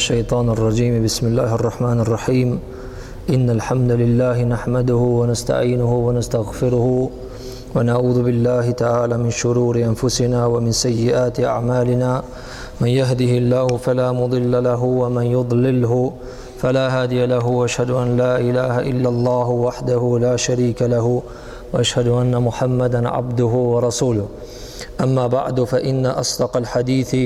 الشيطان الرجيم بسم الله الرحمن الرحيم إن الحمد لله نحمده ونستعينه ونستغفره ونعوذ بالله تعالى من شرور أنفسنا ومن سيئات أعمالنا من يهده الله فلا مضل له ومن يضلله فلا هادي له واشهد أن لا إله إلا الله وحده لا شريك له واشهد أن محمدا عبده ورسوله أما بعد فإن أصدق الحديث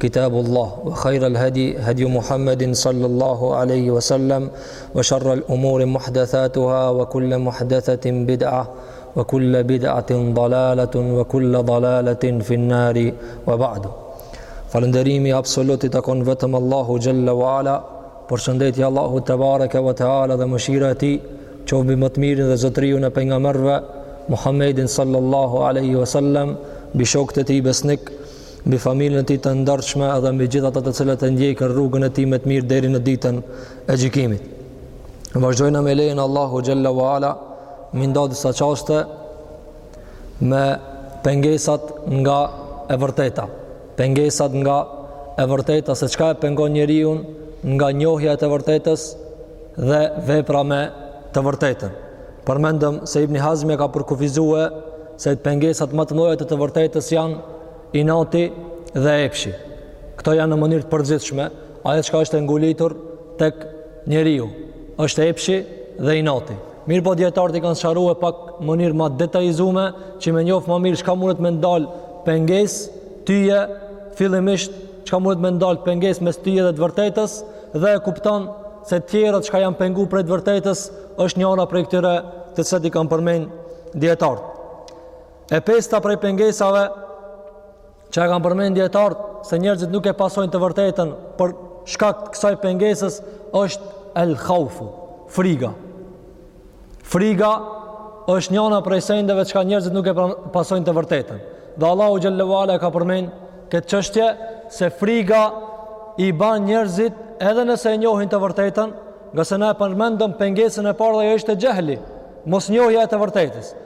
كتاب الله وخير الهدي هدي محمد صلى الله عليه وسلم وشر الأمور محدثاتها وكل محدثة بدعة وكل بدعة ضلالة وكل ضلالة في النار وبعد Falënderimi absolut i takon vetëm Allahut xhel-le ue ala. Përshëndetjet e Allahut tebareke ve te ala dhe mëshira e tij qoftë mbi më të mirin dhe zotëriun e pejgamberëve Muhammedin sallallahu alaihi wasallam, mbi shokët e tij besnik, mbi familjen e tij të ndershme dhe mbi gjithë ata të cilët e ndjekin rrugën e tij me të mirë deri në ditën e gjykimit. Vazhdojmë me lejen e Allahut xhel-le ue ala, me ndenj disa çaste me pengesat nga e vërteta. Pengesat nga e vërteta se çka e pengon njeriun nga njohja e të vërtetës dhe vepra me të vërtetën. Përmendëm se Ibni Hazmi ka përkufizue se pengesat më të mëdha të të vërtetës janë inati dhe epshi. Këto janë në mënyrë të përgjithshme, ajo çka është e ngulitur tek njeriu është epshi dhe inati. Mirëpo dijetarët i kanë sqarue pak n'mënyrë ma t'detajizume që me njofë ma mirë çka mundet me t'dalë pengesë tyje fillimisht çka mundet me t'dalë pengesë mes tyje dhe të vërtetës dhe e kupton se tjerët çka janë pengu prej të vërtetës është njëra prej këtyre të cilat i kanë përmend dijetarët. E pesta prej pengesave Çka kanë përmend dijetarët se njerëzit nuk e pasojnë të vërtetën për shkak të kësaj pengesës është el khaufu, friga. Friga është njana prej sendeve çka njerëzit nuk e pasojnë të vërtetën. Dhe Allahu xhel-le ue ala e ka përmend këtë çështje se friga i ban njerëzit edhe nëse e njohin të vërtetën, nga se na e përmendëm pengesën e parë dhe ajo ishte xhehli, mos njohja e të vërtetës.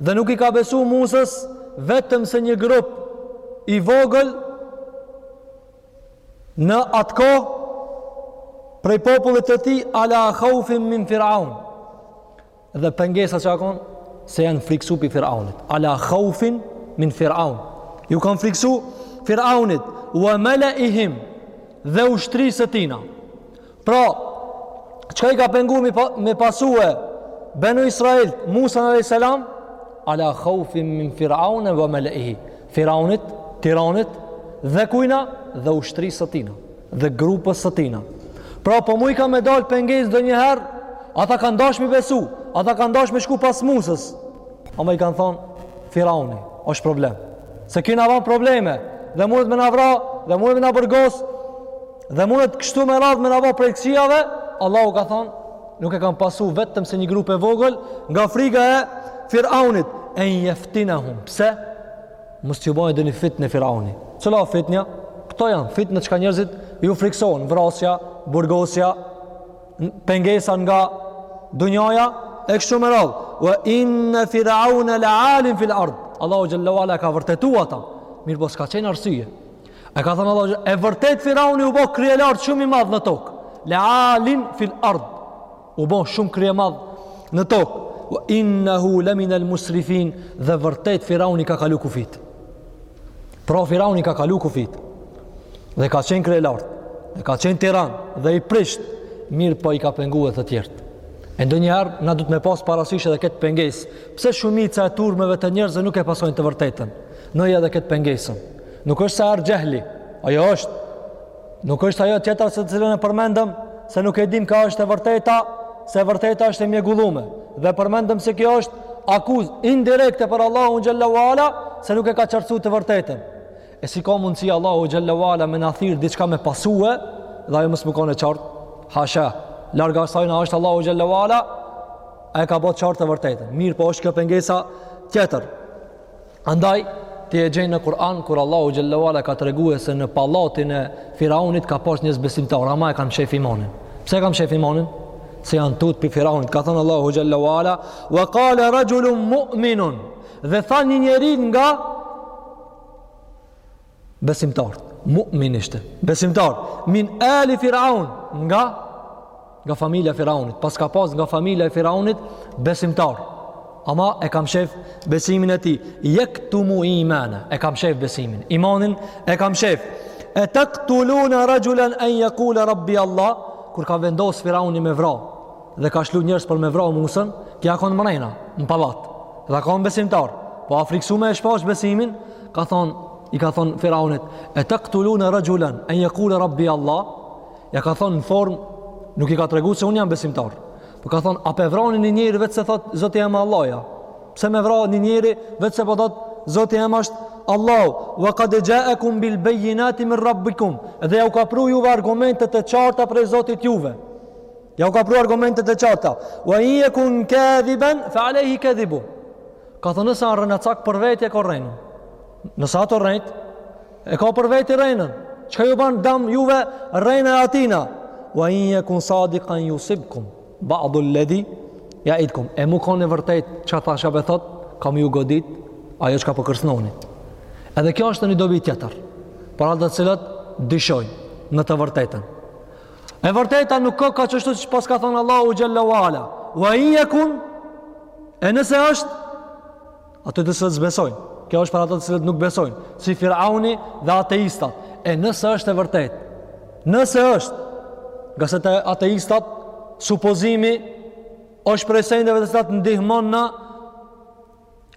Dhe nuk i ka besu Musës vetëm se një grup i vogël në atë kohë prej popullit të tij ala khaufin min firaun. Dhe pengesa çka kon se janë friksu prej firaunit. Ala khaufin min firaun. Ju kanë friksu firaunit. Ua meleihim dhe ushtrisë së tina. Pra, çka i ka pengu me, pa, me pasue Benu Israilët, Musan alejhi selam, ala khaufin min firaune ue meleihim, firaunit, tiranit, dhe kujna, dhe ushtrisë së tina, dhe grupës së tina. Pra, po mujka me dalë pengesë ndonjëherë, ata kanë dash me besu, ata kanë dash me shku pas Musës, ama kanë thonë, firauni, është problem. Se ky na ban probleme, dhe mundet me na vra, dhe mundet me na burgos, Dhe mundet kështu me radhë me na ba prej këqijave, Allahu ka thonë, nuk e kanë pasu vetëm se një grup i vogël, nga friga e firaunit, en jeftinehum, pse? Mos t'ju bon ndonji fitne firauni. Cila fitnja? Këto janë fitne çka njerëzit ju friksohen, vrasja, burgosja, pengesa nga dunjaja, e kështu me radhë, ue inne firaune le alin fil erd, Allahu xhel-le ue ala e ka vërtetu ata, mirëpo s'ka qenë arsyje, E ka thënë Allah, e vërtet Firauni u bo kryelartë shumë i madh në tokë. Le alin fil ard. U bo shumë kryemadh në tokë. Wa innehu lemin el musrifin dhe vërtet Firauni ka kalu kufijtë. Pra Firauni ka kalu kufijtë. Dhe ka qenë kryelartë. Dhe ka qenë tiran. Dhe i prisht. Mirëpo i ka pengue të tjerët. E ndonjëherë, na duhet me pas parasysh edhe këtë pengesë. Pse shumica e turmeve të njerëzve nuk e pasojnë të vërtetën? Nëja edhe këtë pengesën. Nuk është se ardhë xhehli, ajo është. Nuk është ajo tjetra se të cilën e përmendëm, se nuk e dim ka është e vërteta, se e vërteta është e mjegullume. Dhe përmendëm se kjo është akuzë indirekte për Allahun Xhelle ue ala, se nuk e ka qartësu të vërtetën. E si ka mundësi Allahu Xhelle ue ala me na thirr diçka me pasue, dhe ajo mos me kon e qartë, hasha, larg asajna është Allahu Xhelle ue ala, Ai e ka bo të qartë të vërtetën. Mirëpo është kjo pengesa tjetër. Andaj, ti e gjen në Kur'an, kur Allahu Xhelle ue ala ka tregue se në pallatin e Firaunit ka pas një besimtar, ama e ka mshef imanin. Pse e ka mshef imanin? Se janë tut prej Firaunit. Ka thënë Allahu Xhelle ue ala, wa kale rajulun mu'minun, dhe tha një njeri nga besimtar mu'min ishte besimtar min ali firaun nga nga familja e firaunit paska pas nga familja e firaunit besimtar ama e ka mshef besimin e tij yaktumu imana e ka mshef besimin imanin e ka mshef e taqtuluna rajulan an yaqula rabbi allah kur ka vendos firauni me vra dhe ka shlu njerëz për me vra Musën, ky a kon mrena, në pallat, dhe a kon besimtar, po a friksu me e shfaq besimin, ka thonë, i ka thonë Firaunit, e taqtuluna rajulan, an yaqula rabbi Allah, ja ka thonë në formë, nuk i ka tregu se unë jam besimtar, po ka thonë, a pe vrani një njeri veç se thotë, Zoti jem Allah, ja, pse me vra ni njeri veç se po thotë, Zoti jem është Allah, wa kad xhaekum bil bejjinati min rabbikum, dhe ja u ka pru juve argumentet e qarta prej Zotit juve, Ja u ka pru argumente të qarta. Wa in yakun kadhiban fa alayhi kadhibu. Ka thonë nëse a rrenacak për veti e ka rrenën. Nëse a tu rrejt e ka për veti rrenën. Çka ju bën dam juve rrena e atina? Wa in yakun sadiqan yusibkum ba'd alladhi ya'idkum. E mu kon e vërtetë çka tash pe thot, ka me ju godit ajo çka po kërcënoni. Edhe kjo është një dobi tjetër. Për ata të cilët dyshojnë në të vërtetën. E vërteta nuk ka ka qështu që pas ka thonë Allahu Xhelle ue ala. Ua in jekun, e nëse është, ata të cilët s'besojnë. Kjo është për ata të cilët nuk besojnë. Si Firauni dhe ateistat. E nëse është e vërtet. Nëse është, ngase te ateistat, supozimi, është prej sendeve të cilat ndihmon në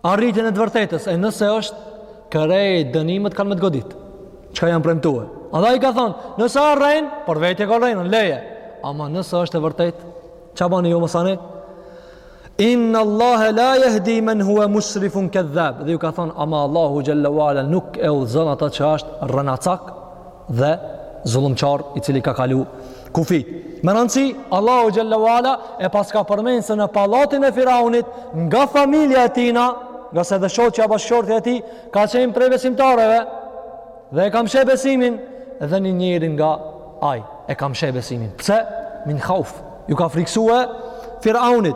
Arritjen e të vërtetës, e nëse është krejt dënimet kanë me të godit. Çka janë premtue? Andaj ka thonë, nëse rren, për vetje ka rrenë, lejeni. Ama nëse është e vërtet, ça bani ju mësani? Inna Allahe la jehdi men hua musrifun kedhab. Dhe ju ka thonë, ama Allahu xhele ue ala nuk e udhëzon ata që është rrenacak, dhe zullumqar i cili ka kalu kufit. Me rëndësi, Allahu xhele ue ala e pas ka përmend se në pallatin e Firaunit nga familja e tina, ngase edhe shoqja bashkëshortja e tij, ka qenë prej besimtareve dhe e ka mshef besimin dhe një njeri nga ai, e ka mshef besimin. Pse? Min khauf. Iu ka friksue Firaunit.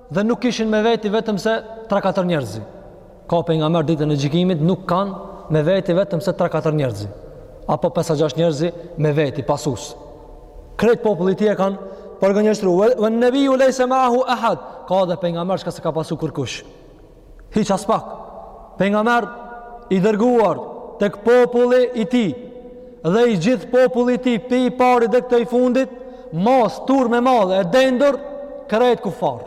dhe nuk kishin me veti vetëm se 3-4 njerëz. Ka pejgamberë ditën e gjykimit, nuk kanë me veti vetëm se 3-4 njerëz. Apo 5-6 njerëz me veti, pasues. Krejt populli i tij e kanë përgënjeshtru. Ven-nebiju lejse meahu ahad. Ka edhe pejgamber çka s'e ka pasu kurkush. Hiç aspak. Pejgamber i dërguar tek populli i tij dhe i gjithë populli i tij, pej t'parit deri te i fundit, masë, turmë e madhe e dendur krejt kuffar.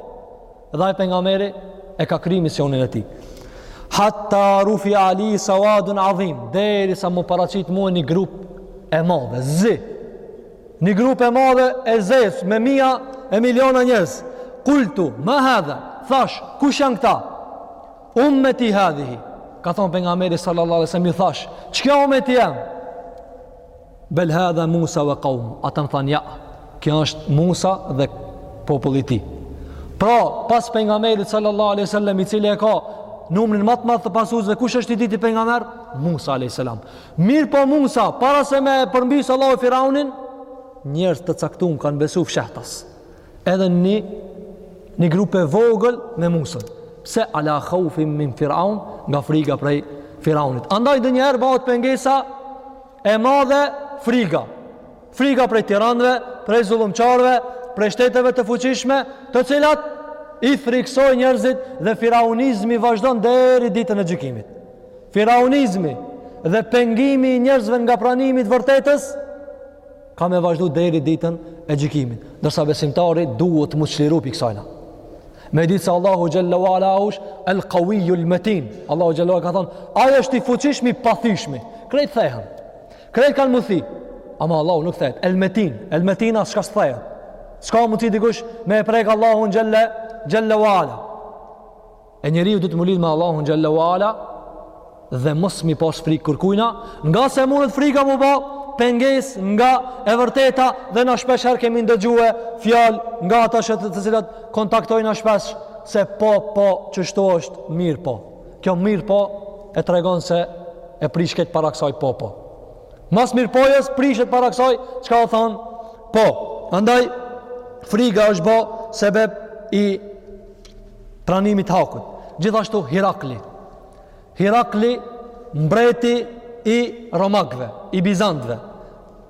Dhe ai pejgamberi e ka kry misionin e tij. Hatta rufia li sawadun adhim, derisa m'u paraqit mua një grup e madhe, zi. Një grup e madhe e zezë me mija e milionë njerëz. Kultu, ma hadha, thashë, kush janë këta? Ummeti hadhihi, ka thonë pejgamberi sallallahu alejhi ve selem, i thashë, qeky ummeti jem? Bel hadha Musa ve kaumuh, ata më thanë, jo, ky është Musa dhe populli i tij. Pra, pas pejgamberit sallallahu alejhi ve selem, i cili e ka numrin ma të madh të pasuesve, kush është i dyti pejgamber? Musa alejhi selam. Mirëpo Musa, para se me e përmbysë Allahu Firaunin, njerëz të caktum kanë besu fshehtas. Edhe një grup e vogël me Musën. Pse? Ala khaufin min Firaun, nga friga prej Firaunit. Andaj ndonjëherë bahet pengesa e madhe friga. Frika prej tiranëve, prej zullumqarëve, prej shteteve të fuqishme, të cilat i friksojnë njerëzit dhe firaunizmi vazhdon deri ditën e gjykimit. Firaunizmi dhe pengimi i njerëzve nga pranimi i të vërtetës, ka me vazhdu deri ditën e gjykimit. Ndërsa besimtari duhet me u çliru pej kësajna. Me e ditë se Allahu xhele ue ala asht, El Kawiju El Metin, Allahu xhele ue ala ka thonë, ai është i fuqishmi, i pathyeshmi, krejt thehen. Krejt kanë mundësi. Ama Allahu nuk thehet. El Metin. El Metin as çka s'thehet. S'ka mundësi dikush me e prek Allahu xhelle, xhelle wa ala. E njeriu duhet m'u lidh me Allahu xhelle wa ala dhe mos me pas frikë kërkujna, nga se mundet frika mu ba, pengesë nga e vërteta dhe na shpeshherë kemi ndëgjue fjalë nga ata që të, të cilat kontaktojmë na shpesh se po, po, qështu është mirëpo. Kjo mirëpo e tregon se e prish këtë para kësaj po po. Mas mirëpo-jës prishet para kësaj çka u thanë po. Andaj friga është bo sebeb i pranimit të hakut. Gjithashtu Hirakli. Hirakli mbreti i romakëve, i bizantëve.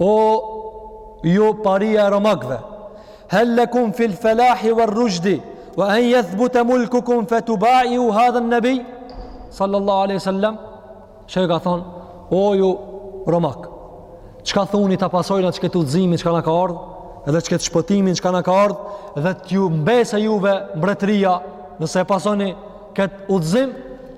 O ju paria e romakëve, hal lakum fil falah wal rushd wa an yathbuta mulkukum fatuba'iu hadha an-nabi sallallahu alaihi wasallam. Ça ju ka thonë, o ju romak. Çka thoni ta pasojna qiket udhëzimin çka na ka ardh, edhe qiket shpëtimin çka na ka ardh edhe t'ju mbese juve mbretëria nëse e pasoni këtë udhëzim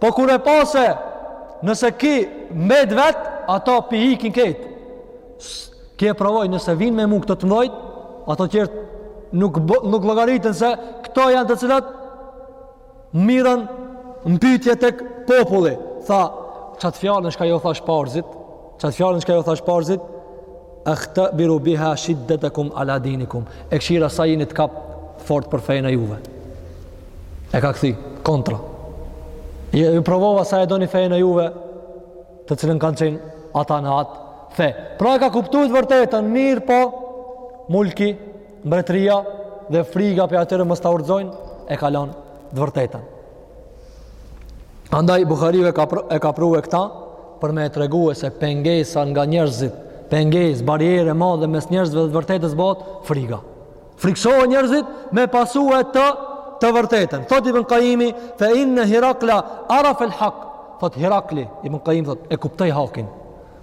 Po kur e pa se nëse ki mbet vet, ato p'i ikin krejt. Ki e provoj nëse vijnë me mu këto të mdhojt, ato tjerët nuk nuk llogariten se këto janë të cilat mirren në pytje tek populli. Tha, qat fjalën çka ju thashë parëzit, Qat fjalën çka ju thashë parëzit, akhtabiru biha shiddatakum ala dinikum. E kshira sa jeni të kap fort për fenë e juve. E ka kthy kontra. Ju, i provova sa e doni fenë e juve, të cilën kanë qenë ata në atë fe. Pra e ka kuptu të vërtetën, mirëpo mulki, mbretëria dhe friga prej atyre mos ta rrxojnë e ka lon të vërtetën. Andaj Buhariu e ka e ka prue këtë për me tregue se pengesa nga njerëzit, pengesë, barrierë e madhe mes njerëzve dhe të vërtetës bohet friga. Frikësohen njerëzit me pasue të të vërtetën. Thotë Ibn Qayimi, fa inna Hirakla araf al-haq. Thotë Hirakli, Ibn Qayim thotë, e kuptoi hakin.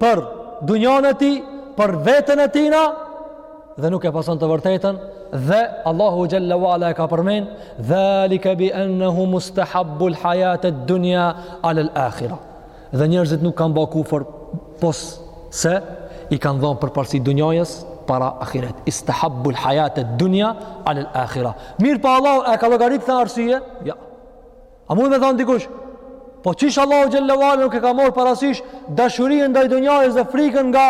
për dunjan e tij, për veten e tina dhe nuk e pason të vërtetën dhe Allahu xhalla wa ala e ka përmend zalika bi annahum ustahabul hayat ad-dunya ala al-akhirah. Dhe njerëzit nuk kanë ba kufër pos se i kanë dhonë përparësi dunjajës para ahiretit. Istahabul hayat ad-dunya ala al-akhirah. Mirëpo a Allahu e ka llogarit këtë arsye? Ja. Jo. A mund me thonë dikush, po qysh Allahu xhele ve ala nuk e ka marrë parasysh dashurinë ndaj dunjajës dhe frikën nga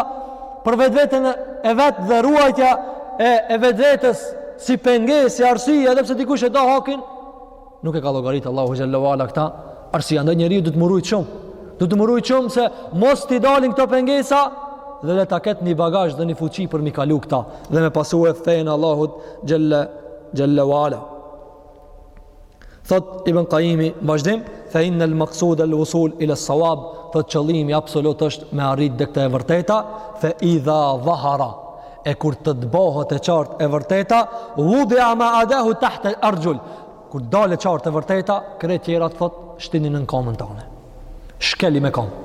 për vetveten e vet dhe ruajtja e, e vetvetes si pengesë, si arsye, edhe pse dikush e do hakin, nuk e ka llogarit Allahu xhele ve ala këtë arsye, andaj njeriu duhet m'u rujt shumë, duhet m'u rujt shumë se mos t'i dalin këto pengesa dhe le ta ketë një bagazh dhe një fuqi për m'i kalu këta dhe me pasue fenë e Allahut xhele, xhele Thot Ibn Qayyimi, vazhdim, fa inna al-maqsud al-wusul ila as-sawab, thot qëllimi absolut është me arrit deri te e vërteta, fa idha dhahara, e kur të të bëhet e qartë e vërteta, vudia ma adahu tahte el-arxhul, kur del e qartë e vërteta, krejt tjerat thot, shtini nën kamën tane, shkeli me kamë.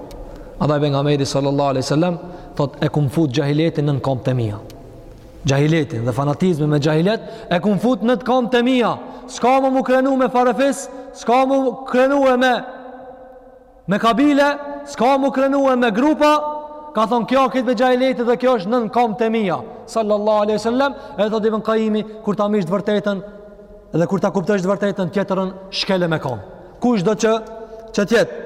Edhe Pejgamberi sallallahu aleyhi sallam, thot e kum fut xhahiletin nën kamët e mija. Xhahiletin dhe fanatizmin e xhahiletit e kum fut nën kamt e mia. S'ka më m'u krenu me farefis, s'ka m'u krenue me me kabile, s'ka m'u krenue me grupa, ka thonë kjo këtë me xhahiletit dhe kjo është nën kamt e mia. Sallallahu aleyhi sallam, e thot Ibn Qayyimi, kur ta mrrish të vërtetën, dhe kur ta kuptosh të vërtetën, tjetrën shkele me kam. Kushdo që, që t'jetë?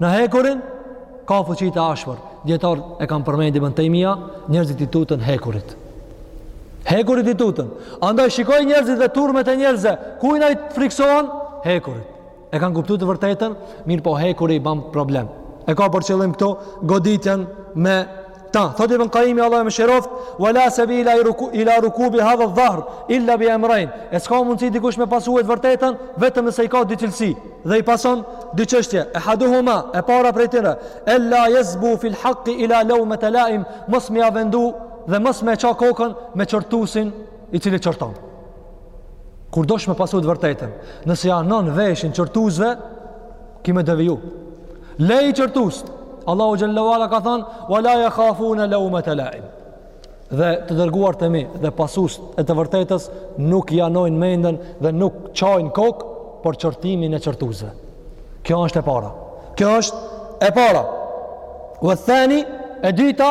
Në hekurin ka fuqi të ashpër. Dijetarët e kanë përmendur Ibn Taymija, njerëzit i tutën hekurit. Hekurit i tutën. Andaj shikoji njerëzit dhe turmet e njerëzve, kujna i friksohen hekurit. E kanë kuptuar të vërtetën, mirëpo hekuri i bën problem. E ka për qëllim këtu goditjen me Ta, thot Ibn Qayyimi Allahu e mëshiroft, wa la sebila ila rukubi hadhe dhahr, illa bi emrejn. E s'ka mundësi dikush me pasue të vërtetën, vetëm nëse i ka dy cilësi. Dhe i pason dy çështje, ehaduhuma, e para prej tyre, en la jesbu fil haqi ila laumeti laim, mos me ja vendu dhe mos me ça kokën me qortusin i cili qorton. Kur dosh me pasu të vërtetën, nëse ja vnon veshin qortusve, ki me deviju. Leji qortust. Allahu xhele ve ala ka thonë, wa la jekhafune laumete laim. Dhe të dërguarit e mi dhe pasusit e të vërtetës, nuk ja vnojnë mendën dhe nuk çajnë kokë për qortimin e qortusve. Kjo është e para. Kjo është e para. Wa thani, e dyta,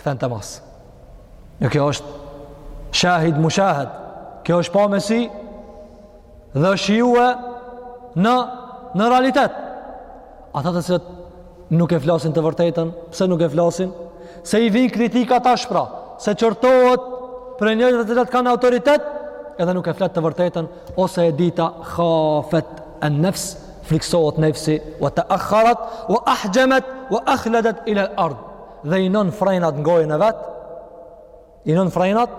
Kthen të mas. Në kjo është shahid mushahed. Kjo është pa me sy dhe është shijue në, në realitet. Ata të cilët nuk e flasin të vërtetën, pse nuk e flasin? Se i vinë kritika t'ashpra, se qortohet prej njerëzve të cilët kanë autoritet, edhe nuk e flet të vërtetën, ose e dyta khafet en-nefs, friksohet nefsi, wa teakharat, wa ahxhemet, wa akhledet ilel ard. dhe i non frenat në gojën e vet, i non frenat,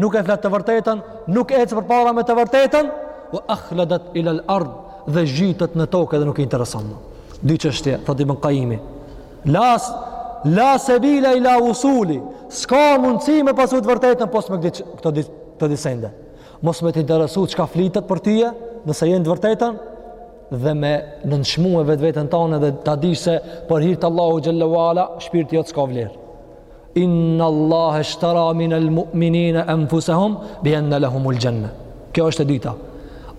nuk e flet të vërtetën, nuk ec përpara me të vërtetën, u akhladat ila al ard dhe ngjitet në tokë edhe nuk i intereson. Dy çështje, thotë Ibn Kajimi. La sabila ila usuli, s'ka mundësi me pasu të vërtetën pos me këto dy sende. Mos me t'interesu çka flitet për tyje, nëse je n'të vërtetën, dhe me nënçmu vetveten tane dhe ta dish se për hir të Allahu xhelle ue ala shpirti jot s'ka vlerë Innallahe shtera minel mu'minine enfusehum bi enne lehumul xhenne kjo është e dyta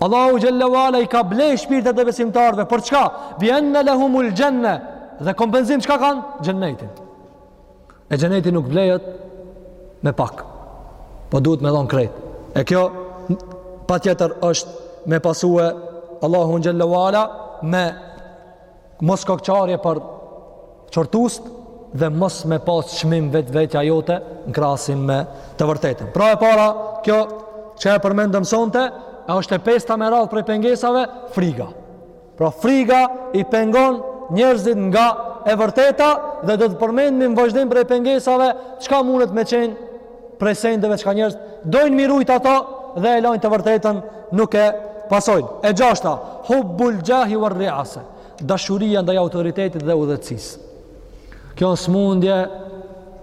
Allahu xhelle ue ala i ka ble shpirtet e besimtarëve për çka bi enne lehumul xhenne dhe kompenzim çka kanë xhennetin E xhenneti nuk blehet me pak. Po duhet me dhon krejt. E kjo patjetër është me pasu Allahu xhelle ue ala me mos kokëçarje për qortuesit dhe mos me pas çmim vetvetja jote në krahasim me të vërtetën. Pra e para, kjo që e përmendëm sonte, e është e pesta me radhë prej pengesave, friga. Pra friga i pengon njerëzit nga e vërteta dhe do të përmendim në vazhdim prej pengesave çka mundet me qenë prej sendeve çka njerëzit dojnë me i rujt ato dhe e lojnë të vërtetën nuk e pasojnë. E gjashta, hubbul xhahi ve rriase, dashuria ndaj autoritetit dhe udhëheqësisë. Kjo është smundje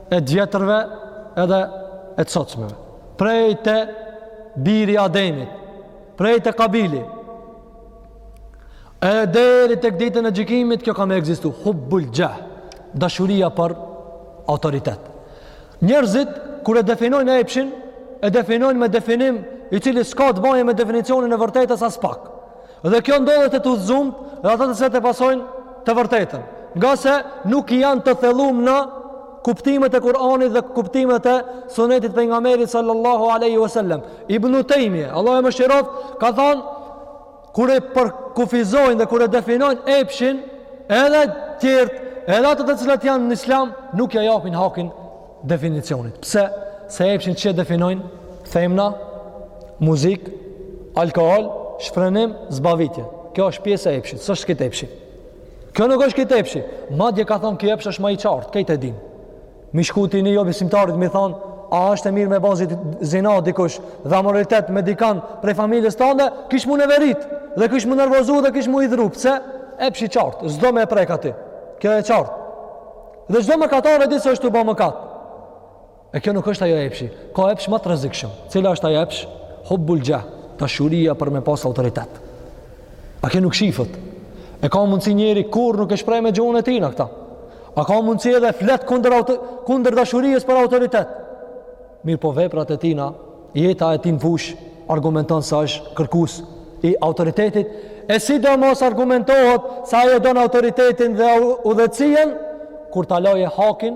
e t'vjetërve edhe e të sotshmëve. Prej te biri Ademit, prej te Kabili, E deri te në ditën e gjykimit kjo ka me ekzistu. Hubbul xhah, dashuria për autoritet. Njerëzit kur e definojnë epshin, e definojnë me definim i cili s'ka të bajë me definicionin e vërtetës aspak. Dhe kjo ndodh edhe te t'udhëzumt, dhe ata të cilët e pasojnë të vërtetën, ngase nuk janë të thellum në kuptimet e Kur'anit dhe kuptimet e Sunetit pejgamberit sallallahu alaihi wasallam. Ibn Tejmije, Allahu e mëshiroftë, ka thënë kur e përkufizojnë dhe kur e definojnë epshin edhe tjerët edhe ata të cilët janë në islam nuk ia japin hakin definicionit pse se epshin qysh e definojnë themra muzikë alkohol shfrenim zbavitje kjo është pjesë e epshit s'është krejt epshi kjo nuk është krejt epshi madje ka thonë ky epsh është ma i qartë krejt e dinë Me i shku ti një jobesimtarit me i thonë, a është e mirë me ba zi zina dikush dhe amoralitet me dikan prej familjes tande, kish m'u neverit dhe kish m'u nervozu dhe kish m'u idhnu, pse? Epsh i qartë, s'do me e prek aty, kjo e qartë. Dhe çdo mëkatar e di se është tu bo mëkat. E kjo nuk është ajo epshi, ka epsh ma të rrezikshëm. Cili është ai epsh? Hubbul xhah, dashuria për me pas autoritet. A kjo nuk shifet. E ka mundësi njeri kurr nuk e shpreh me gjuhën e tina këta. A ka mundësi edhe flet kundër auto, kundër dashurisë për autoritet. Mirëpo veprat e tina, jeta e tin fush argumenton sa është kërkus i autoritetit, e sidomos argumentohet se ai e don autoritetin dhe udhëheqësien kur ta laje hakin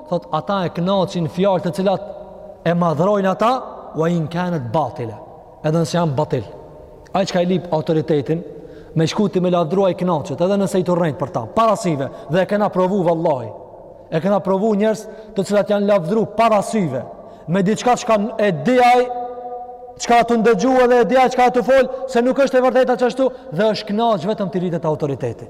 thot ata e kënaqin fjalë të cilat e madhërojnë ata wa in kanat batila edhe nëse janë batil ai çka i lip autoritetin me shku ti me lavdru ai kënaqet edhe nëse je tu rrejt për ta parasyve dhe e kena provu vallahi e kena provu njerëz të cilat janë lavdru parasyve me diçka çka e di ai çka a tu ndëgju edhe e di ai çka a tu fol se nuk është e vërteta qashtu dhe është kënaq vetëm t'i rritet autoriteti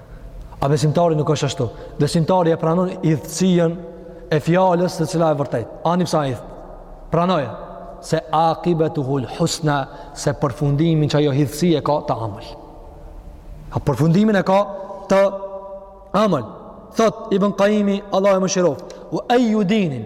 A besimtari nuk është ashtu. Besimtari e pranon idhësien e fjalës e cila e vërtet. Ani pse a idhët. Pranoje, se akibetuhu l husna, se përfundimin qajo idhësi e ka të amël. A përfundimin e ka të amël. Thot, Ibn Kajimi, Allahu e mëshirof, ue ejju dinin,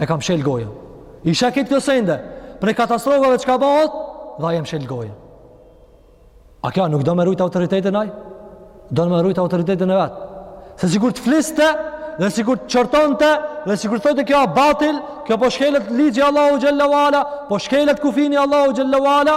E ka mshel gojën. I sheh këto sende, prej katastrofave çka bahet, dhe ai e mshel gojën. A kjo nuk do me rujt autoritetin ai? Do me rujt autoritetin e vetë. Se sikur të fliste, dhe sikur të qortonte, dhe sikur të thojte kjo a batil, kjo po shkelet ligji Allahut xhele ve ala, po shkelet kufini Allahut xhele ve ala,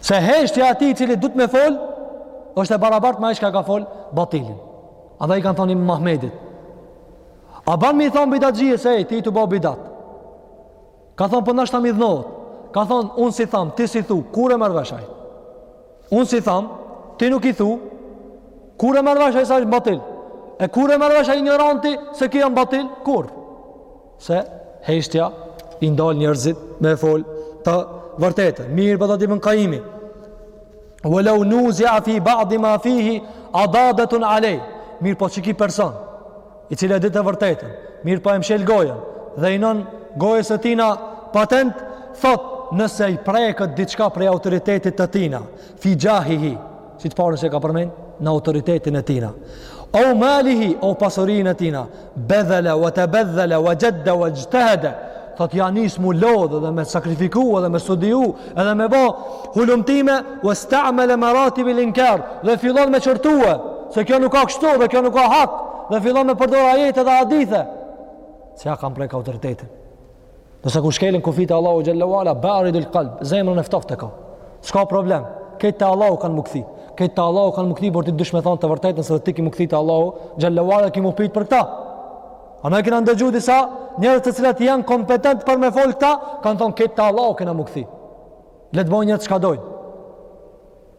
Se heshtja e atij i cili duhet me fol, është e barabart me ai çka ka fol, batilin. Andaj i kanë thon imam Ahmedit. A ban me i thonë bidatxhije, se e, ti je tu bo bidat. Ka thonë, po nashta m'idhnohet. Ka thonë, unë s'i tham, ti s'i thu, kur e merr vesh ai? Unë s'i tham, ti nuk i thu, kur e merr vesh ai se është batil? E kur e merr vesh injoranti, se kjo janë batil? Kur? se heshtja i ndal njerëzit me fol të vërtetën. Mirëpo thotë Ibn Kajimi. Ue lau nuzia fi ba'di ma fihi gadadetun alej. Mirëpo qiky person, i cili e di të vërtetën. Mirëpo e mshel gojën dhe i vnon gojës së tina patent, thot nëse i preket diçka prej autoritetit të tina, fi xhahihi, si të parën që ka përmend, në autoritetin e tina. O malihi, o pasurin e tina, bedhele, ue tebedhele, ue xhedde, uexhtehede, thot ja nis m'u lodh edhe me sakrifiku dhe me studiu edhe me bo hulumtime uestamele meratibel inkar dhe fillon me qortue se kjo nuk a kështu dhe kjo nuk a hak dhe fillon me përdor ajete dhe hadithe se ja kan prek autoritetin Nëse kur shkelen kufit e Allahut xhele ve ala, baridul kalb, zemrën e ftoft e ka. Ska problem, krejt te Allahu kanë m'u kthy. Krejt te Allahu kanë m'u kthy, por ti dush me thonë të vërtetën se edhe ti ki m'u kthy te Allahu xhele ve ala, ki m'u pyt për këta. A ne i kena ndëgju disa njerëz të cilat janë kompetent për me folë këta, kanë thonë krejt te Allahu kena m'u kthy. Le të bojnë njerëz çka dojnë.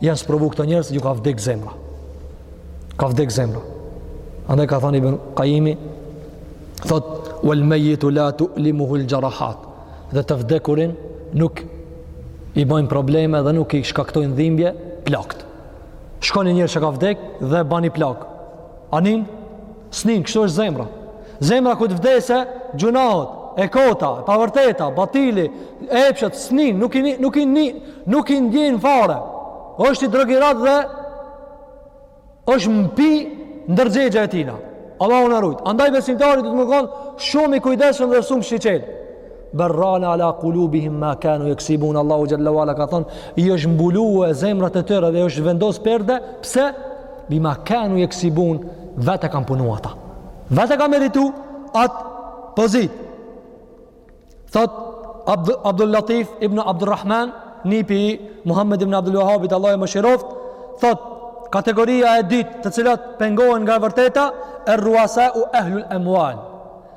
Janë sprovu këto njerëz që ju ka vdek zemra. Ka vdek zemra. Andaj ka thënë Ibn Qayimi thot wal mayyitu la tu'limuhu al jarahat. Dhe të vdekurin nuk i bëjnë probleme dhe nuk i shkaktojnë dhimbje plagët. Shkoni njerit që ka vdek dhe bani plagë. A nin, s'nin, kështu është zemra. Zemra kur të vdes, gjynahet, e kota, e pavërteta, batili, epshet, s'nin, nuk i, nuk i, nuk i ndjejnë fare. është i drogirat dhe është mpi ndërgjegja e tina. Allahu na ruajt. Andaj besimtari do të me kon shumë i kujdesshëm dhe shumë shqeqenë. Bel rane ala kulubihim ma kanu jeksibun Allahu Xhelle wa ala ka thonë i është mbulu zemrat e tyre dhe është vendos perde pse bima kanu jeksibun vetë e kanë punu ata vetë e kanë meritu atë pozit thot Abd Abdul Latif ibn Abdul Rahman nipi i Muhammed ibn Abdul Wahabit Allahu e mëshiroft thot kategoria e dytë të cilët pengohen nga e vërteta er ruesa ue ehlul emual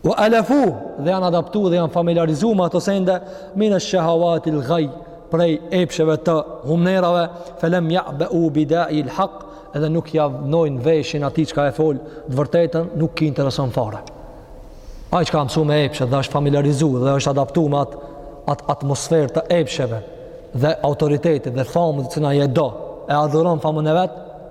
Ue elifu dhe janë adaptu dhe janë familiarizu me ato sende, min shehavatil gaj prej epsheve të humnerave, felem ja'beu bidail haq, edhe nuk ja vnojnë veshin atij çka e fol të vërtetën, nuk i intereson fare. Ai çka u mësu me epshet dhe është familiarizu dhe është adaptu me atë at atmosferë të epsheve dhe autoritetit dhe famën s'di, aj e do e adhuron famën e vet,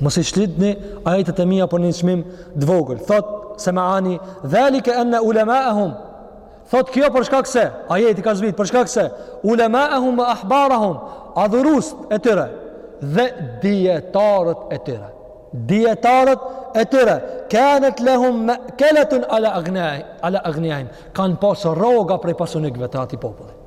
Mos i shitni ajetet e mia për një çmim të vogël. Thot se ma'na dhalike enne ulemaehum. Thot kjo për shkak se ajeti ka zbrit për shkak se ulemaehum ue ahbarahum adhurust e tyre dhe dijetarët e tyre. Dijetarët e tyre kanet lehum me'keletun ala agnijaihim kanë pasë rroga prej pasunikve të ati popullit.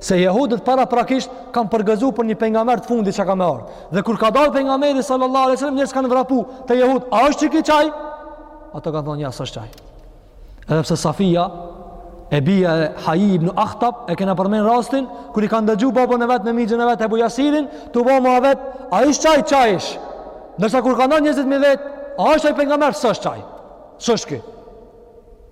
Se jehudët paraprakisht kanë përgëzu për një pejgamer të fundit që ka me ardhë. Dhe kur ka dalë pejgameri sallallahu alai sallam, njerëz kanë vrapu te jehudët, a është qiky qaj? Ato kanë thonë, jo, s'është qaj. Edhe pse Safia, e bija e Hujej ibn Ahtab, e kena përmend rastin, kur i kanë dëgju babën e vetë edhe mixhën e vet Ebu Jasirin, tu bo me vet, a ish qaj, qaj ish? Nërsa kur kanë dalë njerëzit me vetë, a është qaj pejgamer, s'është qaj, s'është ky.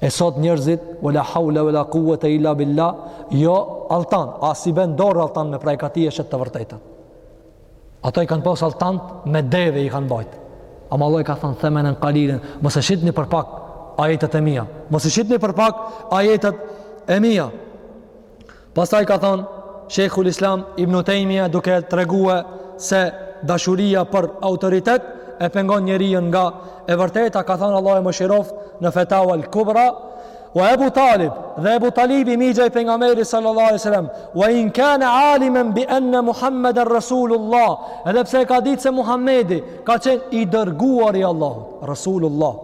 E sot njerëzit, wala hawla wala quwwata illa billah, jo altan, as i bjen n'dorë altan me prajkati e shet të vërtetën. Ata i kanë pas altant me deve i kanë bajt. Ama Allah i ka thënë themenen qalilen, mos e shitni për pak ajetet e mia. Mos e shitni për pak ajetet e mia. Pastaj ka thënë Sheikhul Islam Ibn Taymija duke treguar se dashuria për autoritet e pengon njeriun nga e vërteta ka thënë Allahu e mëshiroft në Fatawa al-Kubra Wa Ebu Talib dhe Ebu Talibi mixha i pejgamberit sallallahu alaihi wasallam Wa in kane alimen bi enne Muhammeden Rasulullah edhe pse e ka ditë se Muhammedi ka qenë i dërguari i Allahut Rasulullah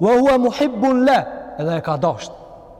Wa hua muhibbun le edhe e ka dasht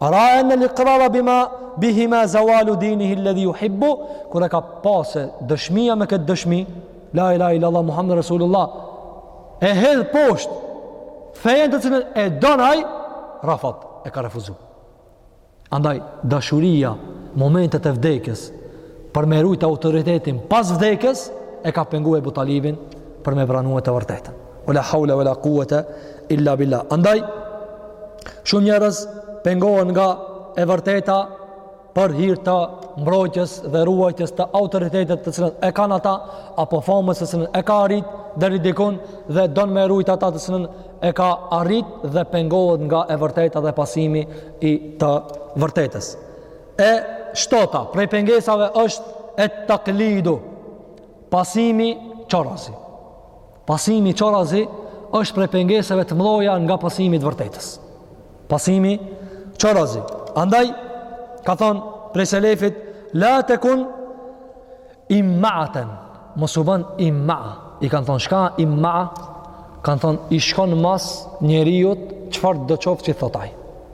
Ra'an al-iqrara bima bihima zawalu dinihi alladhi yuhibbu, kur e ka pa se dëshmia me këtë dëshmi, la ilaha illa allah muhammedur rasulullah, e hedh poshtë fenë të cilën e don ai, rafat e ka refuzuar. Andaj dashuria momentet e vdekjes për me rujt autoritetin pas vdekjes e ka penguar Abu Talibin për me pranuar të vërtetën. Wa la haula wa la kuwata illa billah. Andaj shumë njerëz pengohen nga e vërteta për hir të mbrojtjes dhe ruajtjes të autoritetit të cilën e kanë ata apo famës të cilën e ka arrit deri dikun dhe don me rujt ata të cilën e ka arrit dhe pengohet nga e vërteta dhe pasimi i të vërtetës. E shtata prej pengesave është et-taklidu pasimi qorazi. Pasimi qorazi është prej pengesave të mëdha nga pasimi i të vërtetës. Pasimi qorazi. Andaj ka thon prej selefit la takun imatan. Mos u bën imma. I kan thon shka imma? Kan thon i shkon mas njeriut çfarëdo qoft që thot ai.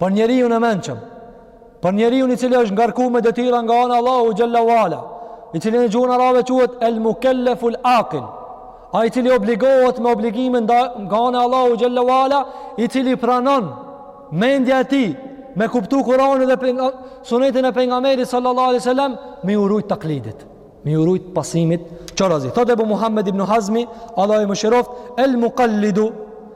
për njeriun e mençëm, për njeriun i cili është ngarkuar me detyra nga ana Allahu xhalla wa ala, i cili në gjuhën arabe quhet el mukelleful aqil, ai i cili obligohet me obligime nga ana Allahu xhalla wa ala, i cili pranon mendja e tij me kuptu Kur'anin dhe penga, sunetin e pejgamberit sallallahu alaihi wasallam me ju rujt taklidit me ju rujt pasimit qorazi thotë Abu Muhammed ibn Hazmi Allahu e mëshiroft el muqallidu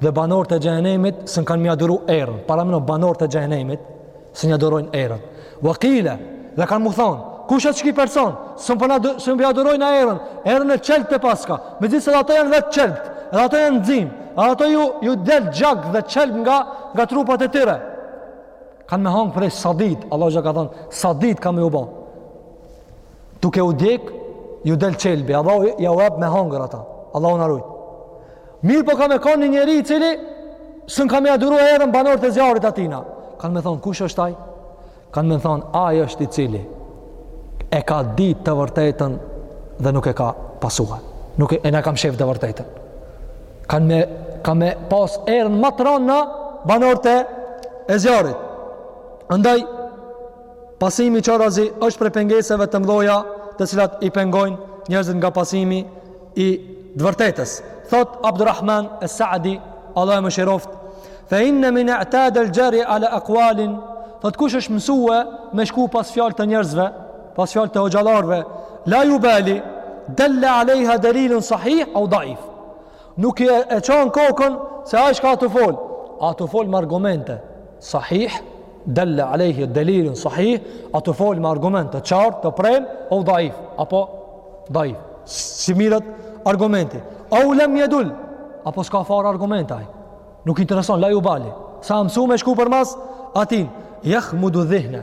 Dhe banorët e xhehenemit s'un kanë me ja duru erën. Paramendo banorët e xhehenemit s'un ja durojnë erën. Wa qila, dhe kanë me thonë, kush është ky person, s'un po ja durojna erën, erën e qelbt e paska, megjithëse edhe ato janë vetë qelbt, edhe ato janë nxim, edhe ato ju, ju del gjak dhe qelbë nga, nga trupat e tyre. Kanë me hangër prej sadid, Allah që ka thonë, sadid ka me ju ba. Duke u djek, ju del qelbi, Allahu jau jep me hangër ata, Allahu na rujt. Mirëpo ka me konë një njeri i cili, s'un kanë me ja duru erën banorët e zjarrit atijna. Kanë me thonë, kush është ai? Kanë me thonë, ai është i cili, e ka ditë të vërtetën dhe nuk e ka pasuar. Nuk e, edhe na ka mshef të vërtetën. Kanë me, ka me pas erën ma të ronë në banorët e zjarrit. Andaj, Pasimi qorrazi është prej pengeseve të mëdha të cilat i pengojnë njerëzit nga pasimi i të vërtetës. Thot Abdurrahman Es-Saadi, Allahu e mëshiroftë, "Fa inna man i'tada al-jarya ala aqwalin" Thot kush është mësue me shku pas fjalë të njerëzve, pas fjalë të hoxhallarëve, la yubali dalla alaiha dalilun sahih au daif. Nuk e çan kokën se ai çka a tu fol. A tu fol me argumente. Sahih, dalla alayhi dalilun sahih, a tu fol me argument të qartë, të premë, au dhaif, apo dhaif. S'i mirret argumenti. Au lam yadul, apo s'ka far argument ai. Nuk intereson la ju bali. Se a mësu me shku përmas atij, jahmudu dhihne.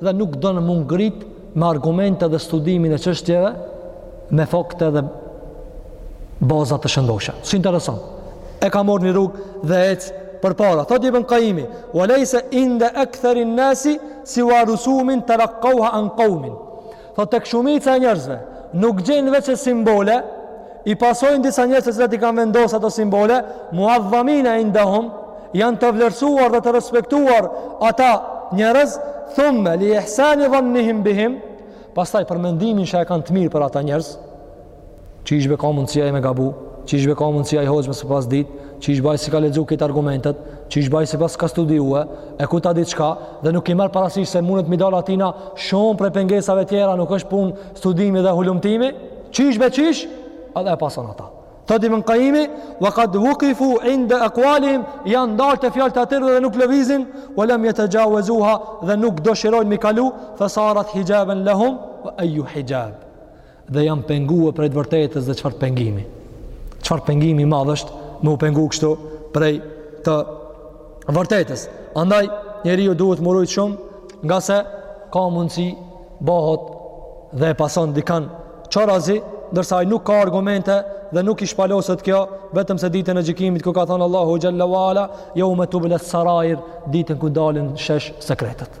dhe nuk don me u ngrit me argumente dhe studimin e çështjeve me fakte dhe baza të shëndosha. S'i intereson. E ka marr një rrugë dhe ec përpara. Thot Ibn Kajimi, ue lejse inde ektherin nasi siua rusumin telakkauha an kaumin. Thotë tek shumica e njerëzve nuk gjen veçse simbole, i pasojnë disa njerëz të cilët i kanë vendos ato simbole, muadhamina indahum, janë të vlerësuar dhe të respektuar ata njerëz, thumme li ihsani dhannihim bihim, pastaj për mendimin që e kanë të mirë për ata njerëz, Qysh be ka mundësi ai me gabu, qysh be ka mundësi ai hoxhë me s'pas ditë, qysh be ai s'i ka lexu këto argumentet, qysh be ai s'i paska studiue, e ku ta di çka, dhe nuk i merr parasysh se mundet me i dalë atina shumë prej pengesave tjera, nuk është punë studimi dhe hulumtimi, qysh be qysh, edhe e pason ata. Thot Ibn Kajimi, wa kad wukifu inde akualihim, janë ndalë te fjalët e atyre dhe nuk lëvizin, wa lem jetexhawezuha dhe nuk dëshirojnë me i kalu, fa sarat hijaben lehum, wa ejju hijab. dhe janë pengue prej të vërtetës dhe çfarë pengimi. Çfarë pengimi i madh është me u pengu kështu prej të vërtetës. Andaj, njeriu duhet me u rujt shumë ngase ka mundësi bohet dhe e pason dikan qorrazi, ndërsa ai nuk ka argumente dhe nuk i shpaloset kjo, vetëmse ditën e gjykimit ku ka thonë Allahu Xhelle we ala, jeume tubles seraair, ditën kur dalin n'shesh sekretet.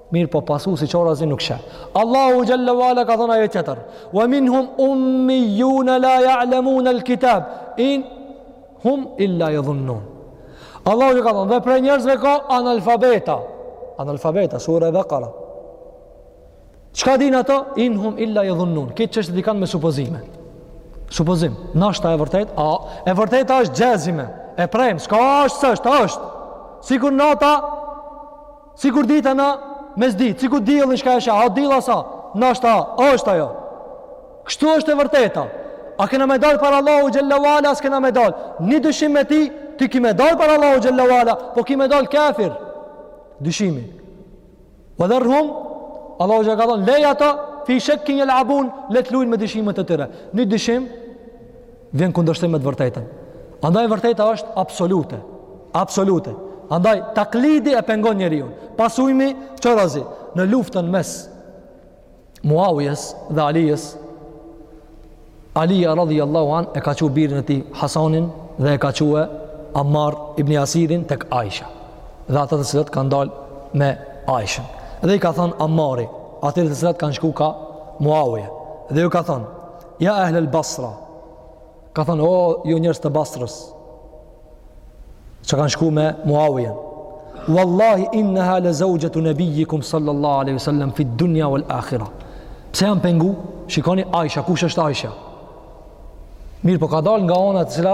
Mirëpo pasuesi qorrazi nuk sheh. Allahu xhelle we ala ka thonë n'ajet tjetër. Wa minhum ummijjune la ja'lemunel kitab. In hum illa jedhunnun. Allahu xhelle ka thonë dhe prej njerëzve ka analfabeta. Analfabeta, surja Bekara. Çka din ata? In hum illa jedhunnun. Këto çështjet i kanë me supozime. Supozim. Nashta e vërtet. A, e vërteta është xhazime. E preme. S'ka është, s'është, është. Sikur nata Sikur dita në mesditë, sikur diellin çka e sheh, a diell a s'a, nashta është ajo. Kështu është e vërteta. A kena me dalë para Allahu xhele ve ala, a s'kena me dalë. Një dyshim me ti, ti ki me dalë para Allahu xhele ve ala, po ki me dalë kafir. Dyshimi. Ve dherhum, Allahu xhele ve ala ka thonë, leji ata, fi shekkin jel'abun, le të lujnë me dyshimet e tyre. Një dyshim, vjen kundërshtim me të vërtetën. Andaj vërteta është absolute. Absolute. Andaj taklidi e pengon njeriun. Pasimi qorrazi në luftën mes Muawijes dhe Alijes. Alija radhiyallahu an e ka çu birin e tij Hasanin dhe e ka çu Ammar ibn Yasirin tek Aisha. Dhe ata të cilët kanë dal me Aishën. Dhe i ka thon Ammari, atyre të cilët kanë shku ka Muawija. Dhe ju ka thon Ja ehlel Basra, ka thënë, o, ju njerëz të Basrës, që kanë shku me Muawijen, Wallahi innaha le zeuxhetu nebijikum sallallahu aleyhi sallam fit dunja wal akhira. Pse janë pengu? Shikoni Aisha, kush është Aisha? Mirëpo ka dalë nga ana te cila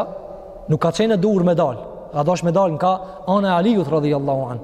nuk ka qenë e duhur me dalë. Ka dash me dalë nga ana e Aliut radhijallahu anh.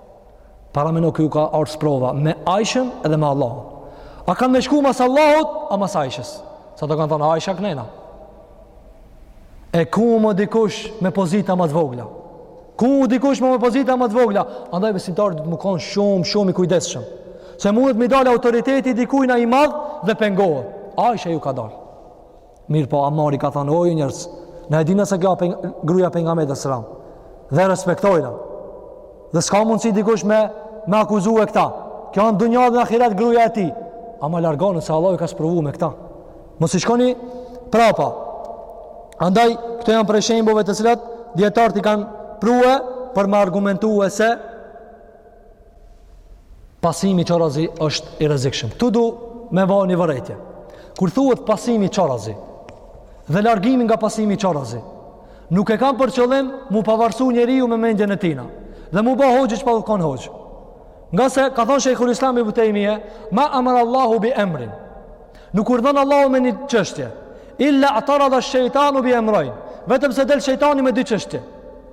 Para me nuk ju ka ardh sprova me Aishën edhe me Allahun. A kanë me shku mas Allahut, a mas Aishës. Sa do kanë thonë, Aisha ke nëna. E ku më dikush me pozita më të vogla? Ku më dikush me pozita më të vogla? Andaj besimtari duhet me konë shumë, shumë i kujdesshëm. Se mundet me i dalë autoriteti i dikujna i madhë dhe pengohet. Aisha ju ka dalë. Mirëpo Amari ka thonë, o ju njerëz, ne e dina se kjo pejg, gruja e Pejgamberit alejhi selam. Dhe respektojna. Dhe s'ka mundësi dikush me, me akuzue këta. Kjo në dunja dhe në ahiret gruja e tij. Ama largonu se Allah ju ka sprovu me këta. Mos i shkoni prapa. Andaj, këto janë prej shembujve të cilat, dijetarët i kanë prue për me argumentue se pasimi qorrazi është i rrezikshëm. Këtu du me ba një vërejtje. Kur thuhet pasimi qorrazi dhe largimi nga pasimi qorrazi, nuk e kam për qëllim mu pavarësu njeriu me mendjen e tina dhe mu ba hoxhë që pa u konë hoxhë. Ngase, ka thonë Shejhul Islam ibn Tejmije, ma amara Allahu bi emrin. Nuk urdhëron Allahu me një çështje. Illa i'tarada shejtanu bi emrejn. Vetëm se del shejtani me dy çështje.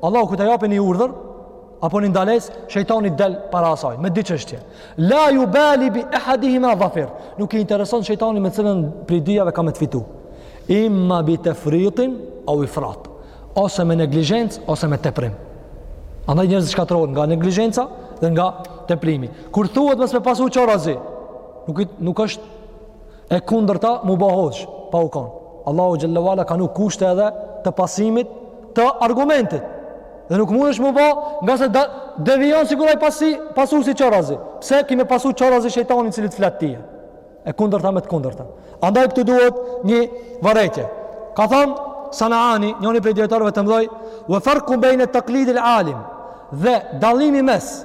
Allahu kur ta jep një urdhër, apo një ndalesë, shejtani del para asaj, me dy çështje. La ju bali bi ehadihima dhafir. Nuk i intereson shejtanit me cilën prej dyjave ka me të fitu. Imma bi tefritin, au ifrat. Ose me neglizhencë, ose me teprim. Andaj njerëzit shkatërrohen nga neglizhenca dhe nga teprimi. Kur thuhet mos me pasu qorrazi, nuk i, nuk është e kundërta mu bë hoxhë pa u kon Allahu xhelle ve ala ka vnu kushte edhe të pasimit të argumentit dhe nuk mundesh mu bë ngase da, devijon sikur ai pasi pasuesi qorrazi pse ki me pasu qorrazi shejtanin i cili të flet ty e kundërta me të kundërta andaj këtu duhet një vërejtje ka thonë Sanaani, njëri prej dijetarëve të mëdhej, "Wa farqu bayna taqlid al-alim" dhe dallimi mes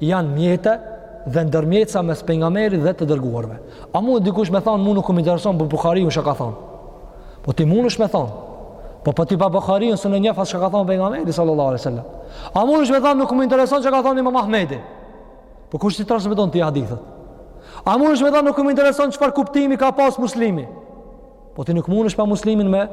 janë mjete dhe ndërmjetësa mes pejgamberit dhe të dërguarve. A mund dikush me thonë, mu nuk më intereson për Buhariun çka ka thonë. Po ti mundesh me thonë. Po po ti pa Buhariun s'un e njef as çka ka thonë pejgamberi, sallallahu alai sallam. A mundesh me thonë, nuk më intereson çka ka thonë imam Ahmedi. Po kush t'i transmeton ty hadithet? A mundesh me thonë, nuk më intereson çfarë kuptimi ka pas Muslimi? Po ti nuk mundesh pa Muslimin me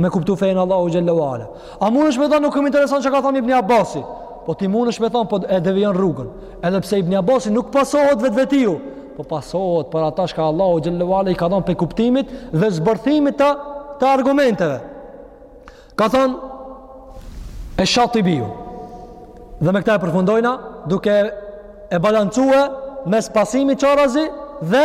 me kuptu fenë e Allahut xhelle ve ala. A mundesh me thonë nuk më intereson çka ka thonë Ibni Abasi? Po ti mundesh me thonë, po e devijon rrugën. Edhe pse Ibni Abasi nuk pasohet vetvetiu, po pasohet për ata çka Allahu xhelle ve ala i ka dhanë prej kuptimit dhe zbërthimit të, të argumenteve. Ka thonë Esh-Shatibiu. Dhe me këta e përfundojna duke e balancue mes pasimit qorrazi dhe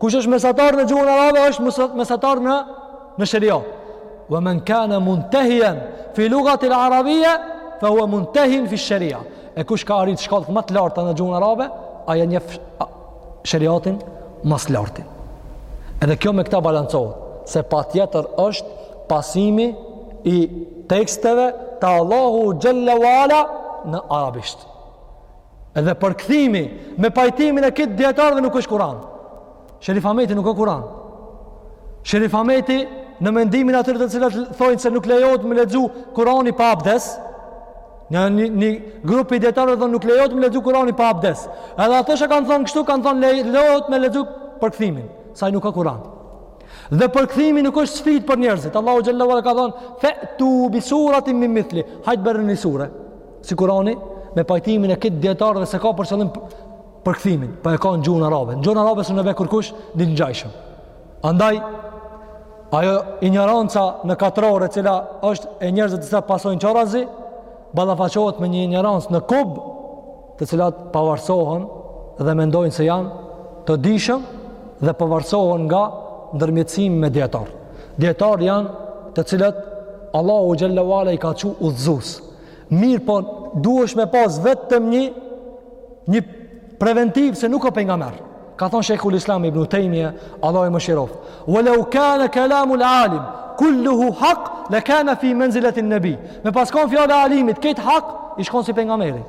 Kush është mesatar në gjuhën arabe është mesatar në në sheriat. Wa man kana muntahiyan fi lughati al-arabiyya fa huwa muntahin fi sharia. E kush ka arrit shkallët më të larta në gjuhën arabe, ai e njeh sheriatin më së larti. Edhe kjo me këta balancohet, se patjetër është pasimi i teksteve të Allahut xhelle ve ala në arabisht. Edhe përkthimi me pajtimin e krejt dijetarëve nuk është Kuran. Sherif Ahmeti nuk është Kuran. Sherif Ahmeti në mendimin e atyre të cilët thojnë se nuk lejohet me lexu Kuranin pa abdes, në një, një grup i dijetarëve thonë nuk lejohet me lexu Kuranin pa abdes. Edhe ato që kanë thonë kështu, kanë thonë lejohet me lexu përkthimin, se ai nuk a Kuran. Dhe përkthimi nuk është sfidë për njerëzit. Allahu xhelle ve ala ka thonë, fe'tu bisuratin min mithlih, hajt bëne një sure. Si Kurani, me pajtimin e krejt dijetarëve s'e ka për qëllim përkthimin, pa po e ka në gjuhën arabe. Në gjuhën arabe s'un e ve kurkush një të ngjajshëm. Andaj, ajo injoranca në katror e cila është te njerëzit të cilat pasojnë qorrazi, ballafaqohet me një injorancë në kub të cilat pavarsohen dhe mendojnë se janë të dijshëm dhe pavarsohen nga ndërmjetësimi me dijetarë. Dijetarë janë të cilët Allahu xhelle ve ala i ka çu udhëzues Mirëpo, duhesh me pas vetëm një, një preventiv se nuk o pejgamber. Ka thonë Shejhul Islam Ibnu Tejmije, Allahu e mëshiroftë. Ve leu kane kelamul alim, kulluhu hak, le kane fi menziletin nebij. Me pas konë fjala e alimit kejt hak, ish kon si pejgamberi.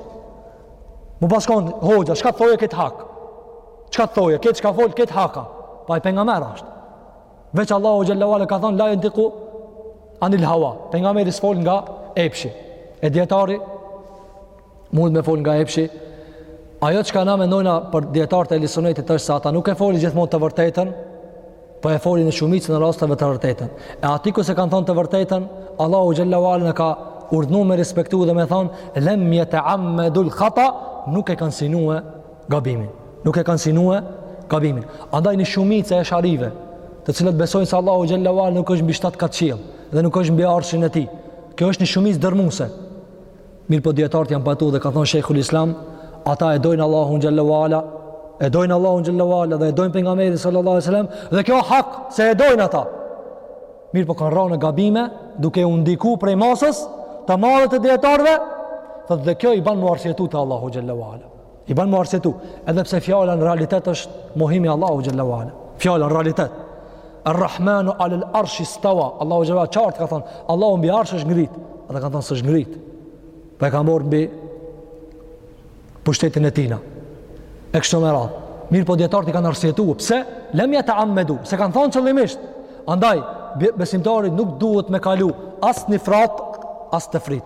Me pas konë hoxha, shka të thoje kejt hak, shka të thoje, kejt shka folë, kejt hak a? Po ai pejgamber asht. Veç Allahu xhelle ve ala ka thon la yantiqu anil hawa. Pejgamberi s'fol nga epshi. E dijetari mund me fol nga epshi. Ajo çka na mendojna për dijetarët e ehli sunetit është se ata nuk e folin gjithmonë të vërtetën, po e folin në shumicën e rasteve të vërtetën. E aty ku s'e kanë thon të vërtetën, Allahu xhelle ve ala na ka urdhnu me respektu dhe me thon lem yata'ammadul khata, nuk e kanë synue gabimin. Nuk e kanë synue gabimin. Andaj një shumicë e esharive, të cilët besojnë se Allahu xhelle ve ala nuk është mbi shtatë kat qiell, dhe nuk është mbi arshin e tij. Kjo është një shumicë dërrmuese. Mirëpo dijetarët janë pajtu dhe ka thonë Shejhul Islam, ata e dojnë Allahun xhelle ve ala, e dojnë Allahun xhelle ve ala dhe e dojnë pejgamberin sallallahu sallam, dhe kjo hak se e dojnë ata. Mirëpo kanë ra në gabime, duke u ndiku prej masës të madhe të dijetarëve, dhe kjo i banë m'u arsyetu te Allahu xhelle ve ala. I banë m'u arsyetu, edhe pse fjala në realitet është mohim i Allahut xhelle ve ala. Fjala në realitet. Ar-Rahmanu alel arshi stawa. Allahu xhelle ve ala qartë ka thonë, Allahu mbi arsh është ngrit. Ata kanë thonë, s'është ngrit. Po e ka marrë mbi pushtetin e tina. E kështu me radhë. Mirëpo dijetarët i kanë arsyetu. Pse? Lem jeteammedu. S'e kanë thonë qëllimisht. Andaj, besimtari nuk duhet me kalu as në ifrat, as tefrit.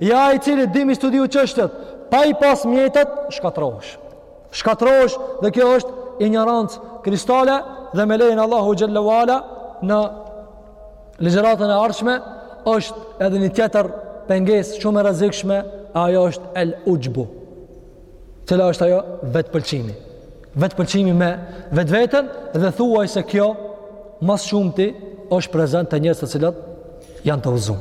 Ja ai i cili do m'i studiu çështjet, pa i pas mjetet, shkatërrohesh. Shkatërrohesh dhe kjo është injorancë kristale dhe me lejen e Allahut xhelle ve ala në ligjëratën e ardhshme është edhe një tjetër pengesë shumë e rrezikshme e ajo është el uxhbu. Cila është ajo? Vetëpëlqimi. Vetëpëlqimi me vetveten dhe thuajse kjo ma së shumti është prezent te njerëz të cilët janë të udhzum.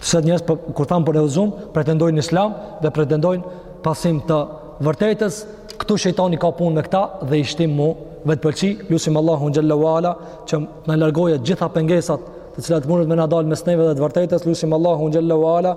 Se njerëz, për, po, kur thamë për të udhzum, pretendojnë islam dhe pretendojnë pasim të vërtetës, këtu shejtani ka punë me këta dhe i shtin m'u vetëpëlqy, lusim Allahun xhelle ve ala, që t'na largojë gjitha pengesat të cilat munden me na dal mes neve dhe të vërtetës, lusim Allahun xhelle ve ala,